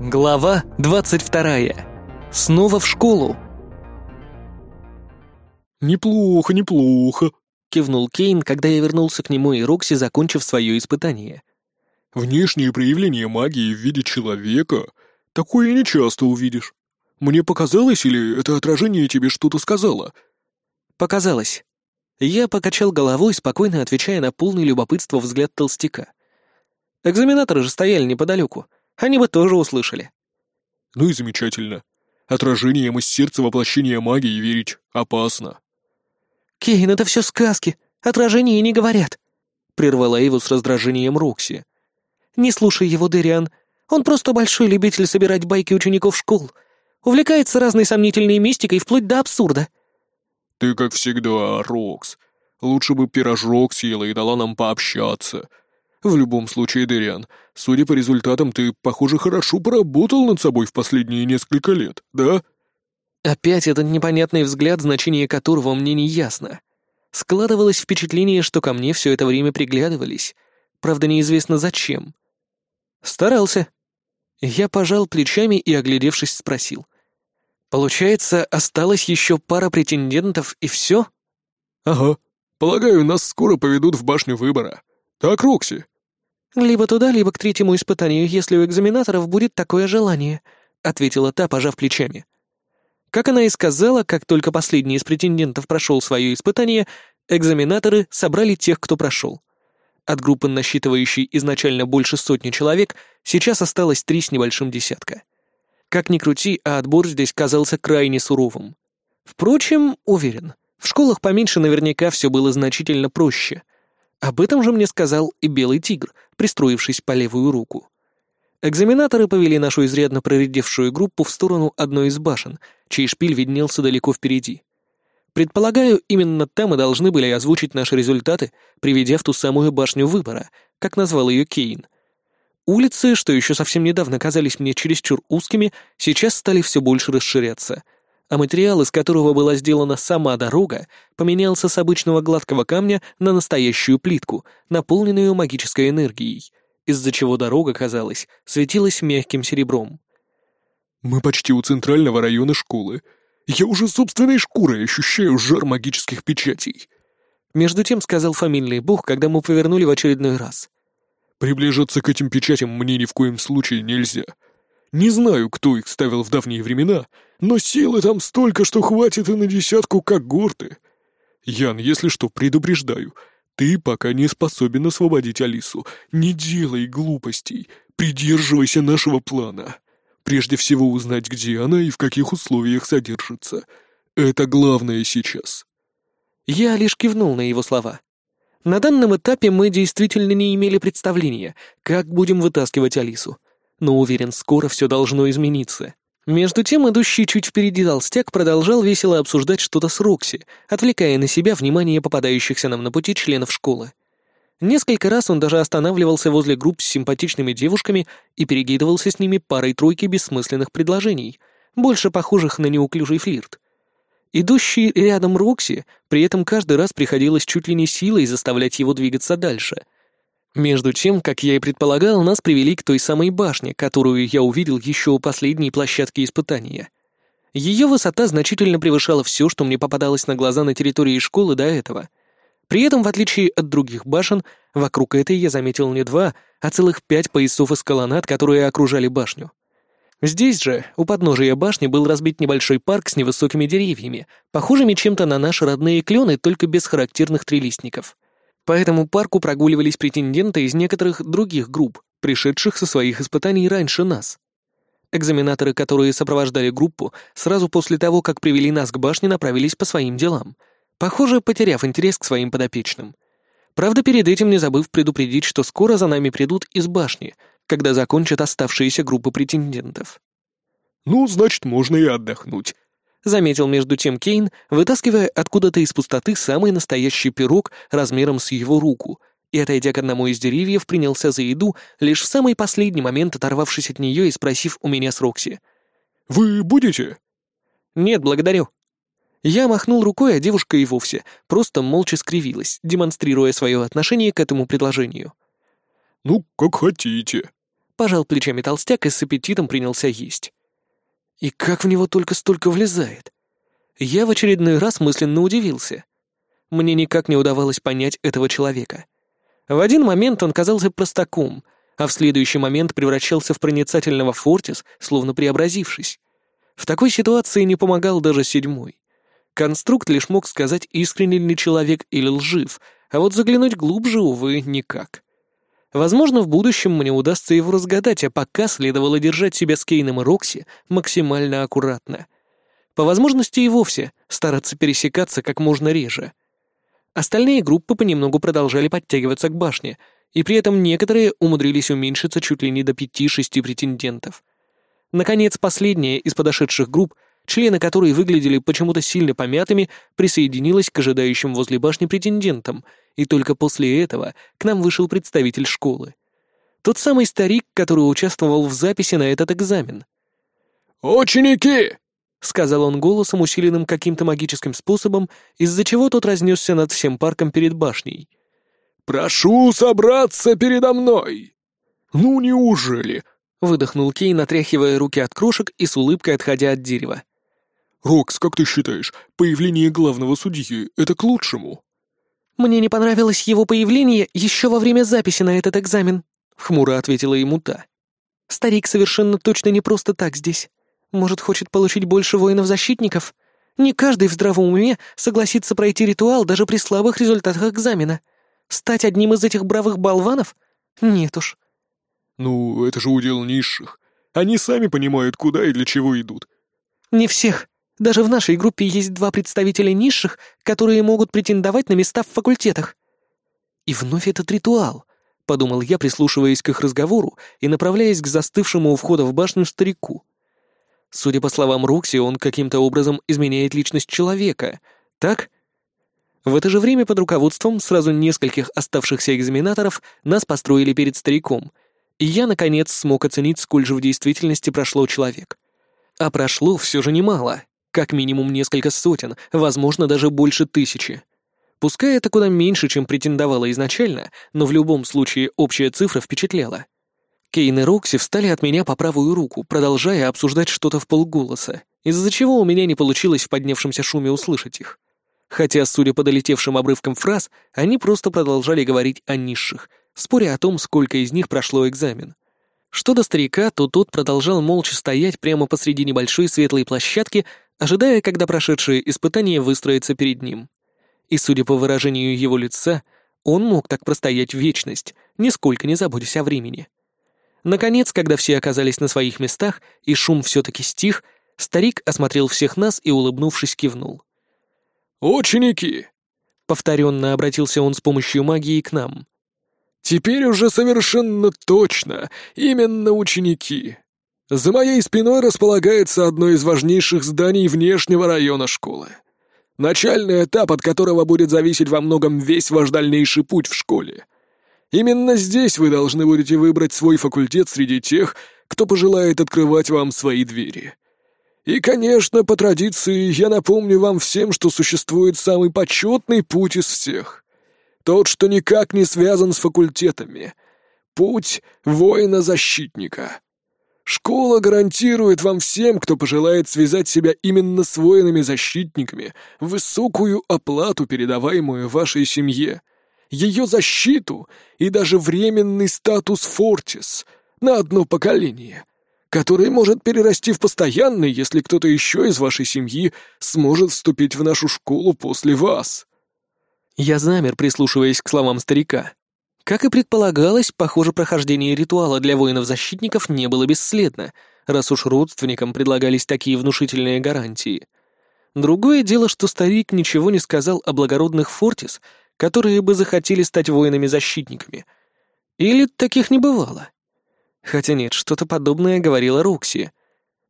Глава 22. Снова в школу. «Неплохо, неплохо», — кивнул Кейн, когда я вернулся к нему и Рокси, закончив свое испытание. «Внешнее проявление магии в виде человека — такое не часто увидишь. Мне показалось, или это отражение тебе что-то сказала?» «Показалось». Я покачал головой, спокойно отвечая на полный любопытство взгляд толстяка. Экзаменаторы же стояли неподалеку. Они бы тоже услышали. Ну и замечательно. Отражением из сердца воплощения магии верить опасно. Кейн, это все сказки. Отражения не говорят. Прервала его с раздражением Рокси. Не слушай его, Дериан. Он просто большой любитель собирать байки учеников школ. Увлекается разной сомнительной мистикой вплоть до абсурда. Ты как всегда, Рокс. Лучше бы пирожок съела и дала нам пообщаться. В любом случае, Дериан, судя по результатам, ты, похоже, хорошо поработал над собой в последние несколько лет, да? Опять этот непонятный взгляд, значение которого мне не ясно. Складывалось впечатление, что ко мне все это время приглядывались. Правда, неизвестно зачем. Старался. Я пожал плечами и, оглядевшись, спросил. Получается, осталось еще пара претендентов и все? Ага. Полагаю, нас скоро поведут в башню выбора. Так, Рокси?» «Либо туда, либо к третьему испытанию, если у экзаменаторов будет такое желание», — ответила та, пожав плечами. Как она и сказала, как только последний из претендентов прошел свое испытание, экзаменаторы собрали тех, кто прошел. От группы, насчитывающей изначально больше сотни человек, сейчас осталось три с небольшим десятка. Как ни крути, а отбор здесь казался крайне суровым. Впрочем, уверен, в школах поменьше наверняка все было значительно проще — об этом же мне сказал и белый тигр, пристроившись по левую руку. Экзаменаторы повели нашу изрядно проредевшую группу в сторону одной из башен, чей шпиль виднелся далеко впереди. Предполагаю, именно там и должны были озвучить наши результаты, приведя в ту самую башню выбора, как назвал ее Кейн. Улицы, что еще совсем недавно казались мне чересчур узкими, сейчас стали все больше расширяться — а материал, из которого была сделана сама дорога, поменялся с обычного гладкого камня на настоящую плитку, наполненную магической энергией, из-за чего дорога, казалось, светилась мягким серебром. «Мы почти у центрального района школы. Я уже собственной шкурой ощущаю жар магических печатей», между тем сказал фамильный бог, когда мы повернули в очередной раз. «Приближаться к этим печатям мне ни в коем случае нельзя. Не знаю, кто их ставил в давние времена, но силы там столько, что хватит и на десятку когорты. Ян, если что, предупреждаю, ты пока не способен освободить Алису. Не делай глупостей, придерживайся нашего плана. Прежде всего узнать, где она и в каких условиях содержится. Это главное сейчас. Я лишь кивнул на его слова. На данном этапе мы действительно не имели представления, как будем вытаскивать Алису но уверен, скоро все должно измениться. Между тем, идущий чуть впереди толстяк продолжал весело обсуждать что-то с Рокси, отвлекая на себя внимание попадающихся нам на пути членов школы. Несколько раз он даже останавливался возле групп с симпатичными девушками и перекидывался с ними парой-тройки бессмысленных предложений, больше похожих на неуклюжий флирт. Идущий рядом Рокси, при этом каждый раз приходилось чуть ли не силой заставлять его двигаться дальше — между тем, как я и предполагал, нас привели к той самой башне, которую я увидел еще у последней площадки испытания. Ее высота значительно превышала все, что мне попадалось на глаза на территории школы до этого. При этом, в отличие от других башен, вокруг этой я заметил не два, а целых пять поясов из колоннад, которые окружали башню. Здесь же, у подножия башни, был разбит небольшой парк с невысокими деревьями, похожими чем-то на наши родные клены, только без характерных трилистников — по этому парку прогуливались претенденты из некоторых других групп, пришедших со своих испытаний раньше нас. Экзаменаторы, которые сопровождали группу, сразу после того, как привели нас к башне, направились по своим делам, похоже, потеряв интерес к своим подопечным. Правда, перед этим не забыв предупредить, что скоро за нами придут из башни, когда закончат оставшиеся группы претендентов. «Ну, значит, можно и отдохнуть», — заметил между тем Кейн, вытаскивая откуда-то из пустоты самый настоящий пирог размером с его руку, и, отойдя к одному из деревьев, принялся за еду, лишь в самый последний момент оторвавшись от нее и спросив у меня с Рокси. «Вы будете?» «Нет, благодарю». Я махнул рукой, а девушка и вовсе просто молча скривилась, демонстрируя свое отношение к этому предложению. «Ну, как хотите», Пожал плечами толстяк и с аппетитом принялся есть. И как в него только столько влезает? Я в очередной раз мысленно удивился. Мне никак не удавалось понять этого человека. В один момент он казался простаком, а в следующий момент превращался в проницательного Фортис, словно преобразившись. В такой ситуации не помогал даже седьмой. Конструкт лишь мог сказать, искренне ли человек или лжив, а вот заглянуть глубже, увы, никак. Возможно, в будущем мне удастся его разгадать, а пока следовало держать себя с Кейном и Рокси максимально аккуратно. По возможности и вовсе стараться пересекаться как можно реже. Остальные группы понемногу продолжали подтягиваться к башне, и при этом некоторые умудрились уменьшиться чуть ли не до пяти-шести претендентов. Наконец, последняя из подошедших групп — члены которой выглядели почему-то сильно помятыми, присоединилась к ожидающим возле башни претендентам, и только после этого к нам вышел представитель школы. Тот самый старик, который участвовал в записи на этот экзамен. «Ученики!» — сказал он голосом, усиленным каким-то магическим способом, из-за чего тот разнесся над всем парком перед башней. «Прошу собраться передо мной!» «Ну неужели?» — выдохнул Кейн, отряхивая руки от крошек и с улыбкой отходя от дерева. «Рокс, как ты считаешь, появление главного судьи — это к лучшему?» «Мне не понравилось его появление еще во время записи на этот экзамен», — хмуро ответила ему та. «Старик совершенно точно не просто так здесь. Может, хочет получить больше воинов-защитников? Не каждый в здравом уме согласится пройти ритуал даже при слабых результатах экзамена. Стать одним из этих бравых болванов? Нет уж». «Ну, это же удел низших. Они сами понимают, куда и для чего идут». «Не всех. Даже в нашей группе есть два представителя низших, которые могут претендовать на места в факультетах. И вновь этот ритуал, подумал я, прислушиваясь к их разговору и направляясь к застывшему у входа в башню старику. Судя по словам Рокси, он каким-то образом изменяет личность человека, так? В это же время под руководством сразу нескольких оставшихся экзаменаторов нас построили перед стариком, и я, наконец, смог оценить, сколь же в действительности прошло человек. А прошло все же немало. Как минимум несколько сотен, возможно, даже больше тысячи. Пускай это куда меньше, чем претендовала изначально, но в любом случае общая цифра впечатляла. Кейн и Рокси встали от меня по правую руку, продолжая обсуждать что-то в полголоса, из-за чего у меня не получилось в поднявшемся шуме услышать их. Хотя, судя по долетевшим обрывкам фраз, они просто продолжали говорить о низших, споря о том, сколько из них прошло экзамен. Что до старика, то тот продолжал молча стоять прямо посреди небольшой светлой площадки, ожидая, когда прошедшие испытания выстроятся перед ним. И, судя по выражению его лица, он мог так простоять вечность, нисколько не заботясь о времени. Наконец, когда все оказались на своих местах и шум все-таки стих, старик осмотрел всех нас и, улыбнувшись, кивнул. «Ученики!» — повторенно обратился он с помощью магии к нам. «Теперь уже совершенно точно, именно ученики. За моей спиной располагается одно из важнейших зданий внешнего района школы. Начальный этап, от которого будет зависеть во многом весь ваш дальнейший путь в школе. Именно здесь вы должны будете выбрать свой факультет среди тех, кто пожелает открывать вам свои двери. И, конечно, по традиции, я напомню вам всем, что существует самый почетный путь из всех. Тот, что никак не связан с факультетами. Путь воина-защитника. Школа гарантирует вам всем, кто пожелает связать себя именно с воинами-защитниками, высокую оплату, передаваемую вашей семье, ее защиту и даже временный статус Фортис на одно поколение, который может перерасти в постоянный, если кто-то еще из вашей семьи сможет вступить в нашу школу после вас. Я замер, прислушиваясь к словам старика. Как и предполагалось, похоже, прохождение ритуала для воинов-защитников не было бесследно, раз уж родственникам предлагались такие внушительные гарантии. Другое дело, что старик ничего не сказал о благородных Фортис, которые бы захотели стать воинами-защитниками. Или таких не бывало? Хотя нет, что-то подобное говорила Рокси.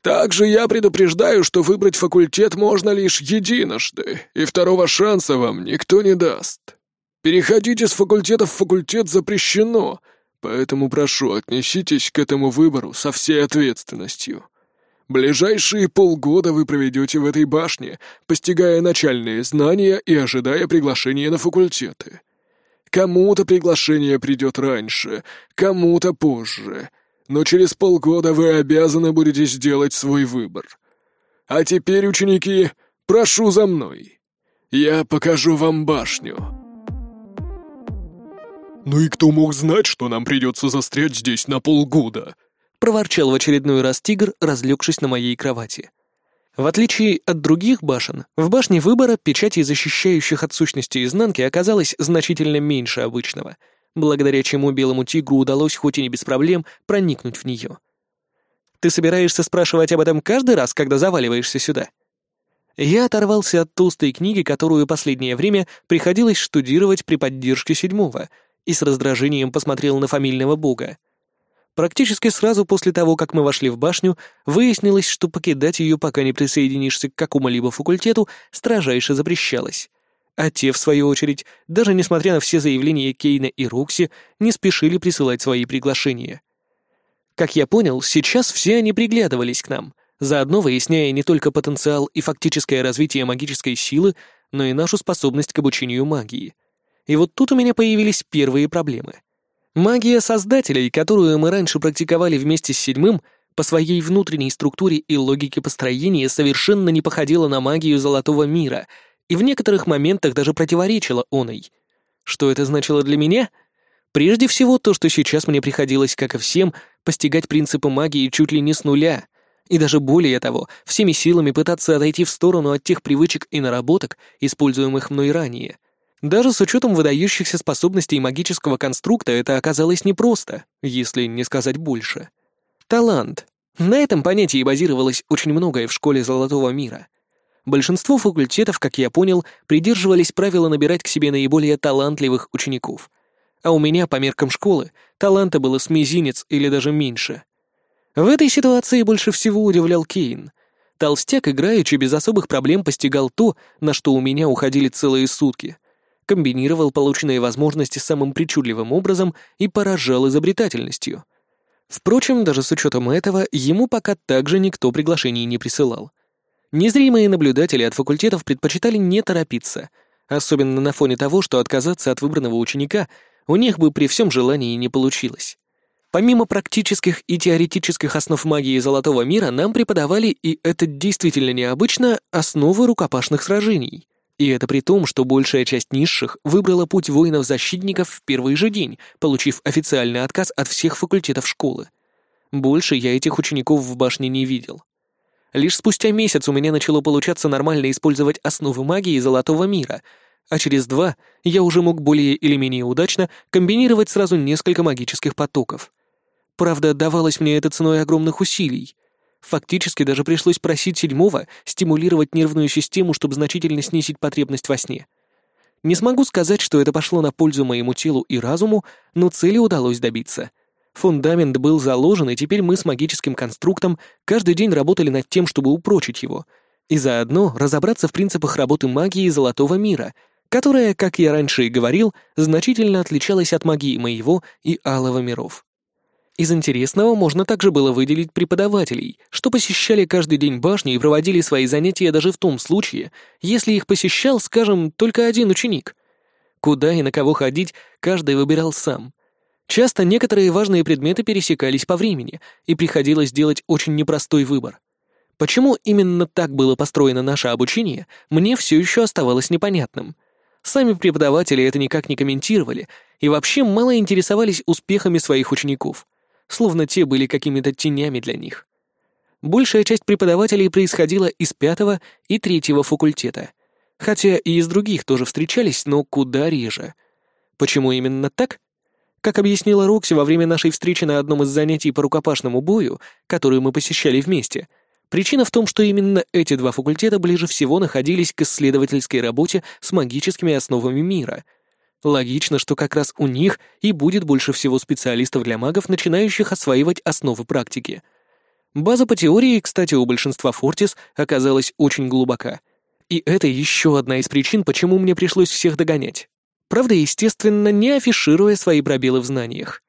«Также я предупреждаю, что выбрать факультет можно лишь единожды, и второго шанса вам никто не даст». Переходить из факультета в факультет запрещено, поэтому прошу, отнеситесь к этому выбору со всей ответственностью. Ближайшие полгода вы проведете в этой башне, постигая начальные знания и ожидая приглашения на факультеты. Кому-то приглашение придет раньше, кому-то позже. но через полгода вы обязаны будете сделать свой выбор. А теперь, ученики, прошу за мной. Я покажу вам башню». «Ну и кто мог знать, что нам придется застрять здесь на полгода?» — проворчал в очередной раз тигр, разлегшись на моей кровати. В отличие от других башен, в башне выбора печатей, защищающих от сущности изнанки, оказалось значительно меньше обычного, благодаря чему белому тигру удалось хоть и не без проблем проникнуть в нее. «Ты собираешься спрашивать об этом каждый раз, когда заваливаешься сюда?» Я оторвался от толстой книги, которую последнее время приходилось штудировать при поддержке седьмого, и с раздражением посмотрел на фамильного бога. Практически сразу после того, как мы вошли в башню, выяснилось, что покидать ее, пока не присоединишься к какому-либо факультету, строжайше запрещалось. А те, в свою очередь, даже несмотря на все заявления Кейна и Рокси, не спешили присылать свои приглашения. Как я понял, сейчас все они приглядывались к нам, заодно выясняя не только потенциал и фактическое развитие магической силы, но и нашу способность к обучению магии. И вот тут у меня появились первые проблемы — Магия создателей, которую мы раньше практиковали вместе с седьмым, по своей внутренней структуре и логике построения совершенно не походила на магию Золотого Мира и в некоторых моментах даже противоречила оной. Что это значило для меня? Прежде всего то, что сейчас мне приходилось, как и всем, постигать принципы магии чуть ли не с нуля, и даже более того, всеми силами пытаться отойти в сторону от тех привычек и наработок, используемых мной ранее — даже с учетом выдающихся способностей магического конструкта это оказалось непросто, если не сказать больше. Талант. На этом понятии базировалось очень многое в школе Золотого Мира. Большинство факультетов, как я понял, придерживались правила набирать к себе наиболее талантливых учеников. А у меня, по меркам школы, таланта было с мизинец или даже меньше. В этой ситуации больше всего удивлял Кейн. Толстяк, играючи, без особых проблем постигал то, на что у меня уходили целые сутки комбинировал полученные возможности самым причудливым образом и поражал изобретательностью. Впрочем, даже с учетом этого, ему пока также никто приглашений не присылал. Незримые наблюдатели от факультетов предпочитали не торопиться, особенно на фоне того, что отказаться от выбранного ученика у них бы при всем желании не получилось. Помимо практических и теоретических основ магии Золотого Мира, нам преподавали, и это действительно необычно, основы рукопашных сражений. И это при том, что большая часть низших выбрала путь воинов-защитников в первый же день, получив официальный отказ от всех факультетов школы. Больше я этих учеников в башне не видел. Лишь спустя месяц у меня начало получаться нормально использовать основы магии Золотого Мира, а через два я уже мог более или менее удачно комбинировать сразу несколько магических потоков. Правда, давалось мне это ценой огромных усилий. Фактически даже пришлось просить седьмого стимулировать нервную систему, чтобы значительно снизить потребность во сне. Не смогу сказать, что это пошло на пользу моему телу и разуму, но цели удалось добиться. Фундамент был заложен, и теперь мы с магическим конструктом каждый день работали над тем, чтобы упрочить его, и заодно разобраться в принципах работы магии Золотого Мира, которая, как я раньше и говорил, значительно отличалась от магии моего и Алого миров. Из интересного можно также было выделить преподавателей, что посещали каждый день башню и проводили свои занятия даже в том случае, если их посещал, скажем, только один ученик. Куда и на кого ходить, каждый выбирал сам. Часто некоторые важные предметы пересекались по времени, и приходилось делать очень непростой выбор. Почему именно так было построено наше обучение, мне все еще оставалось непонятным. Сами преподаватели это никак не комментировали и вообще мало интересовались успехами своих учеников словно те были какими-то тенями для них. Большая часть преподавателей происходила из пятого и третьего факультета, хотя и из других тоже встречались, но куда реже. Почему именно так? Как объяснила Рокси во время нашей встречи на одном из занятий по рукопашному бою, которую мы посещали вместе, причина в том, что именно эти два факультета ближе всего находились к исследовательской работе с магическими основами мира — Логично, что как раз у них и будет больше всего специалистов для магов, начинающих осваивать основы практики. База по теории, кстати, у большинства Фортис оказалась очень глубока. И это еще одна из причин, почему мне пришлось всех догонять. Правда, естественно, не афишируя свои пробелы в знаниях.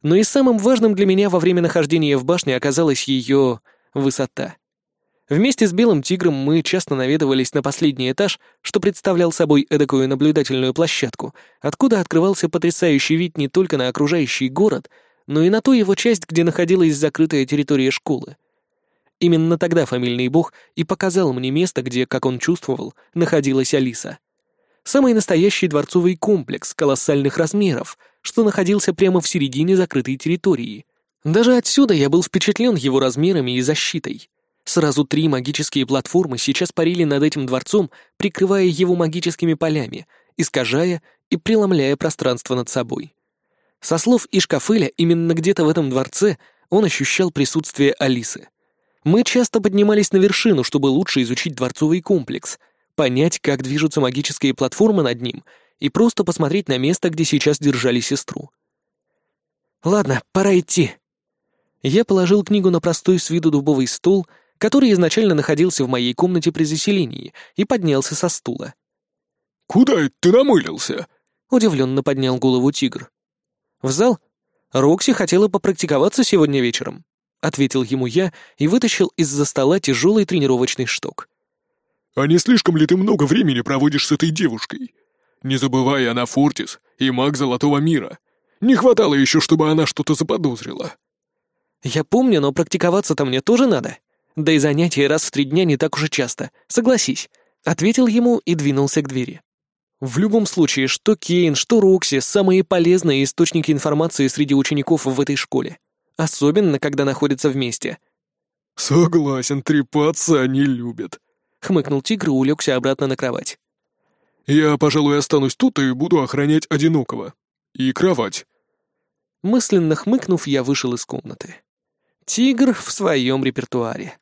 Но и самым важным для меня во время нахождения в башне оказалась ее высота. Вместе с Белым Тигром мы часто наведывались на последний этаж, что представлял собой эдакую наблюдательную площадку, откуда открывался потрясающий вид не только на окружающий город, но и на ту его часть, где находилась закрытая территория школы. Именно тогда фамильный бог и показал мне место, где, как он чувствовал, находилась Алиса. Самый настоящий дворцовый комплекс колоссальных размеров, что находился прямо в середине закрытой территории. Даже отсюда я был впечатлен его размерами и защитой. Сразу три магические платформы сейчас парили над этим дворцом, прикрывая его магическими полями, искажая и преломляя пространство над собой. Со слов Ишкафеля, именно где-то в этом дворце он ощущал присутствие Алисы. Мы часто поднимались на вершину, чтобы лучше изучить дворцовый комплекс, понять, как движутся магические платформы над ним и просто посмотреть на место, где сейчас держали сестру. «Ладно, пора идти». Я положил книгу на простой с виду дубовый стол, который изначально находился в моей комнате при заселении, и поднялся со стула. «Куда это ты намылился?» — удивленно поднял голову тигр. «В зал? Рокси хотела попрактиковаться сегодня вечером», — ответил ему я и вытащил из-за стола тяжелый тренировочный шток. «А не слишком ли ты много времени проводишь с этой девушкой? Не забывай, она Фортис и маг Золотого Мира. Не хватало еще, чтобы она что-то заподозрила». «Я помню, но практиковаться-то мне тоже надо. Да и занятия раз в три дня не так уж и часто, согласись», — ответил ему и двинулся к двери. В любом случае, что Кейн, что Рокси — самые полезные источники информации среди учеников в этой школе. Особенно, когда находятся вместе. «Согласен, трепаться они любят», — хмыкнул тигр и улегся обратно на кровать. «Я, пожалуй, останусь тут и буду охранять одинокого. И кровать». Мысленно хмыкнув, я вышел из комнаты. Тигр в своем репертуаре.